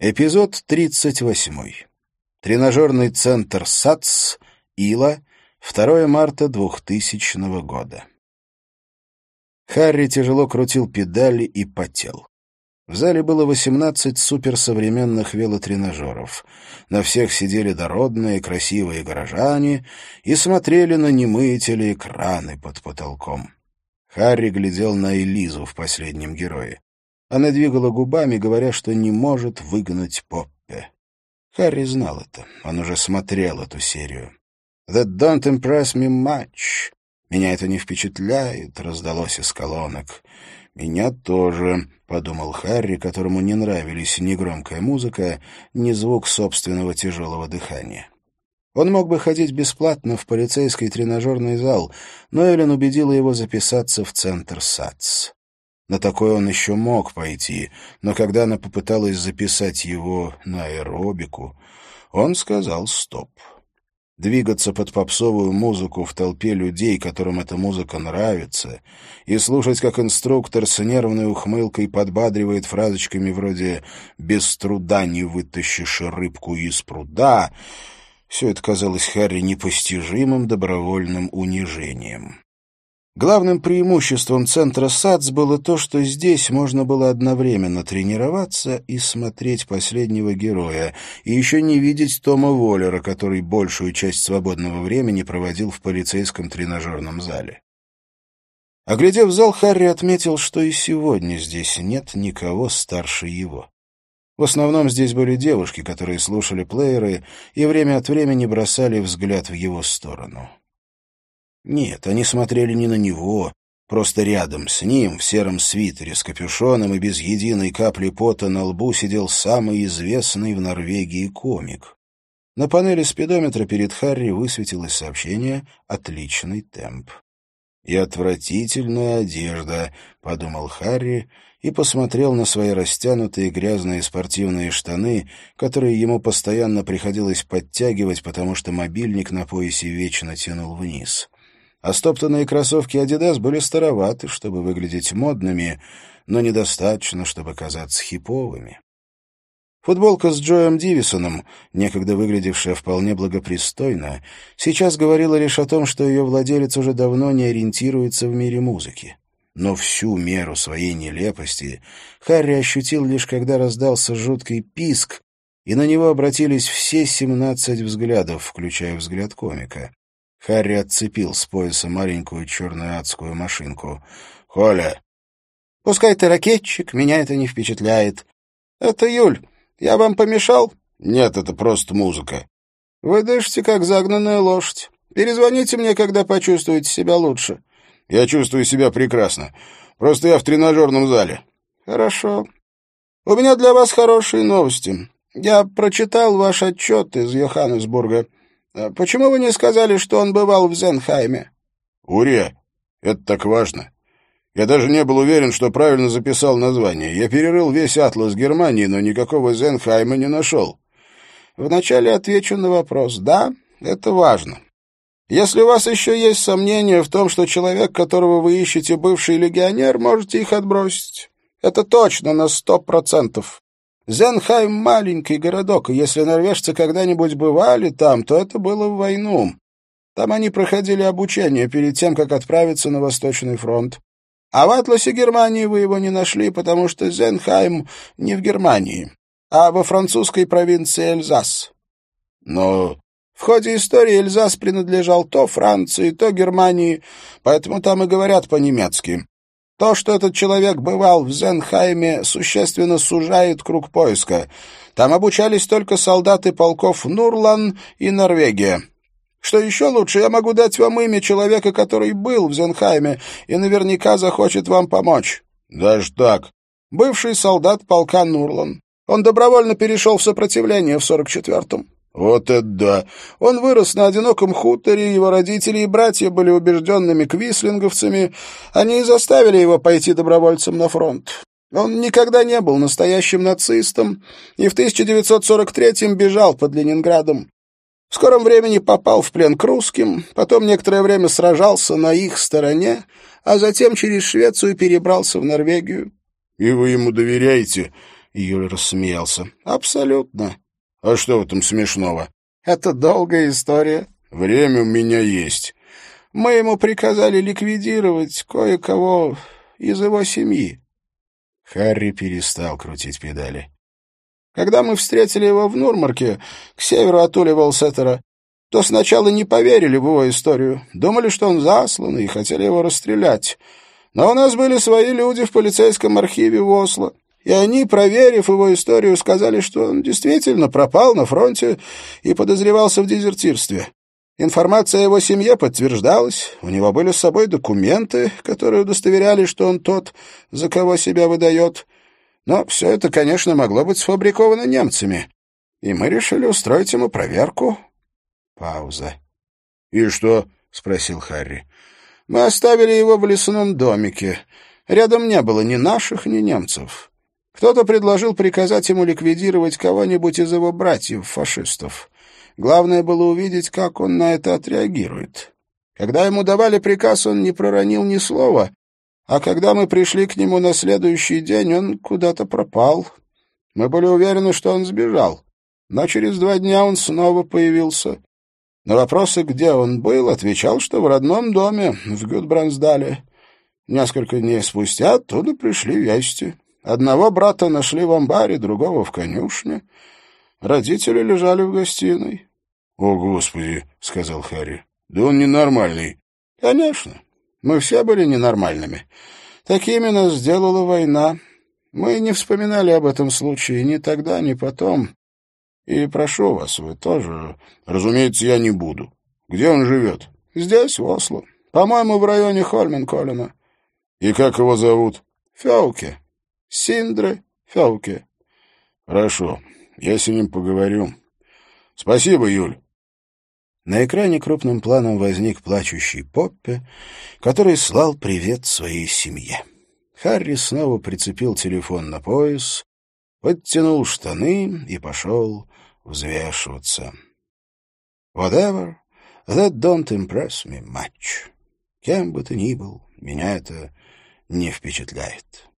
Эпизод 38. Тренажерный центр САЦ, Ила, 2 марта 2000 года. Харри тяжело крутил педали и потел. В зале было 18 суперсовременных велотренажеров. На всех сидели дородные, красивые горожане и смотрели на немые телеэкраны под потолком. Харри глядел на Элизу в последнем герое. Она двигала губами, говоря, что не может выгнать Поппе. Харри знал это. Он уже смотрел эту серию. «That don't impress me much». «Меня это не впечатляет», — раздалось из колонок. «Меня тоже», — подумал Харри, которому не нравились ни громкая музыка, ни звук собственного тяжелого дыхания. Он мог бы ходить бесплатно в полицейский тренажерный зал, но Эллен убедила его записаться в центр САЦ. На такое он еще мог пойти, но когда она попыталась записать его на аэробику, он сказал «стоп». Двигаться под попсовую музыку в толпе людей, которым эта музыка нравится, и слушать, как инструктор с нервной ухмылкой подбадривает фразочками вроде «без труда не вытащишь рыбку из пруда», все это казалось Харри непостижимым добровольным унижением. Главным преимуществом центра САДС было то, что здесь можно было одновременно тренироваться и смотреть последнего героя, и еще не видеть Тома Воллера, который большую часть свободного времени проводил в полицейском тренажерном зале. Оглядев зал, Харри отметил, что и сегодня здесь нет никого старше его. В основном здесь были девушки, которые слушали плееры и время от времени бросали взгляд в его сторону. Нет, они смотрели не на него, просто рядом с ним, в сером свитере с капюшоном и без единой капли пота на лбу сидел самый известный в Норвегии комик. На панели спидометра перед Харри высветилось сообщение «Отличный темп». «И отвратительная одежда», — подумал Харри и посмотрел на свои растянутые грязные спортивные штаны, которые ему постоянно приходилось подтягивать, потому что мобильник на поясе вечно тянул вниз а стоптанные кроссовки «Адидас» были староваты, чтобы выглядеть модными, но недостаточно, чтобы казаться хиповыми. Футболка с Джоем Дивисоном, некогда выглядевшая вполне благопристойно, сейчас говорила лишь о том, что ее владелец уже давно не ориентируется в мире музыки. Но всю меру своей нелепости Харри ощутил лишь когда раздался жуткий писк, и на него обратились все семнадцать взглядов, включая взгляд комика. Харри отцепил с пояса маленькую черную адскую машинку. «Коля!» «Пускай ты ракетчик, меня это не впечатляет». «Это Юль. Я вам помешал?» «Нет, это просто музыка». «Вы дышите, как загнанная лошадь. Перезвоните мне, когда почувствуете себя лучше». «Я чувствую себя прекрасно. Просто я в тренажерном зале». «Хорошо. У меня для вас хорошие новости. Я прочитал ваш отчет из Йоханнесбурга. А почему вы не сказали, что он бывал в Зенхайме? Урия, это так важно. Я даже не был уверен, что правильно записал название. Я перерыл весь атлас Германии, но никакого Зенхайма не нашел. Вначале отвечу на вопрос. Да, это важно. Если у вас еще есть сомнения в том, что человек, которого вы ищете, бывший легионер, можете их отбросить. Это точно на сто процентов. Зенхайм — маленький городок, и если норвежцы когда-нибудь бывали там, то это было в войну. Там они проходили обучение перед тем, как отправиться на Восточный фронт. А в атласе Германии вы его не нашли, потому что Зенхайм не в Германии, а во французской провинции Эльзас. Но в ходе истории Эльзас принадлежал то Франции, то Германии, поэтому там и говорят по-немецки. То, что этот человек бывал в Зенхайме, существенно сужает круг поиска. Там обучались только солдаты полков Нурлан и Норвегия. Что еще лучше, я могу дать вам имя человека, который был в Зенхайме и наверняка захочет вам помочь. Даже так? Бывший солдат полка Нурлан. Он добровольно перешел в сопротивление в 44-м. Вот это да! Он вырос на одиноком хуторе, его родители и братья были убежденными квислинговцами. Они и заставили его пойти добровольцем на фронт. Он никогда не был настоящим нацистом и в 1943-м бежал под Ленинградом. В скором времени попал в плен к русским, потом некоторое время сражался на их стороне, а затем через Швецию перебрался в Норвегию. — И вы ему доверяете? Юль рассмеялся. «Абсолютно». «А что в этом смешного?» «Это долгая история». «Время у меня есть». «Мы ему приказали ликвидировать кое-кого из его семьи». Харри перестал крутить педали. Когда мы встретили его в Нурмарке, к северу от Ули Волсеттера, то сначала не поверили в его историю, думали, что он заслан, и хотели его расстрелять. Но у нас были свои люди в полицейском архиве в Осло, и они, проверив его историю, сказали, что он действительно пропал на фронте и подозревался в дезертирстве. Информация о его семье подтверждалась, у него были с собой документы, которые удостоверяли, что он тот, за кого себя выдает. Но все это, конечно, могло быть сфабриковано немцами, и мы решили устроить ему проверку. Пауза. «И что?» — спросил Харри. «Мы оставили его в лесном домике. Рядом не было ни наших, ни немцев. Кто-то предложил приказать ему ликвидировать кого-нибудь из его братьев-фашистов. Главное было увидеть, как он на это отреагирует. Когда ему давали приказ, он не проронил ни слова, а когда мы пришли к нему на следующий день, он куда-то пропал. Мы были уверены, что он сбежал, но через два дня он снова появился. На вопросы, где он был, отвечал, что в родном доме в Гудбрансдале. Несколько дней спустя оттуда пришли вести. Одного брата нашли в амбаре, другого в конюшне. Родители лежали в гостиной. — О, Господи! — сказал Харри. — Да он ненормальный. — Конечно. Мы все были ненормальными. Такими нас сделала война. Мы не вспоминали об этом случае ни тогда, ни потом. И прошу вас, вы тоже... Разумеется, я не буду. Где он живет? Здесь, в Осло. По-моему, в районе Хольменколена. И как его зовут? Феуке. Синдре Феуке. Хорошо, я с ним поговорю. Спасибо, Юль. На экране крупным планом возник плачущий Поппе, который слал привет своей семье. Харри снова прицепил телефон на пояс, подтянул штаны и пошел взвешиваться. Whatever, that don't impress me much. Кем бы ты ни был, меня это не впечатляет.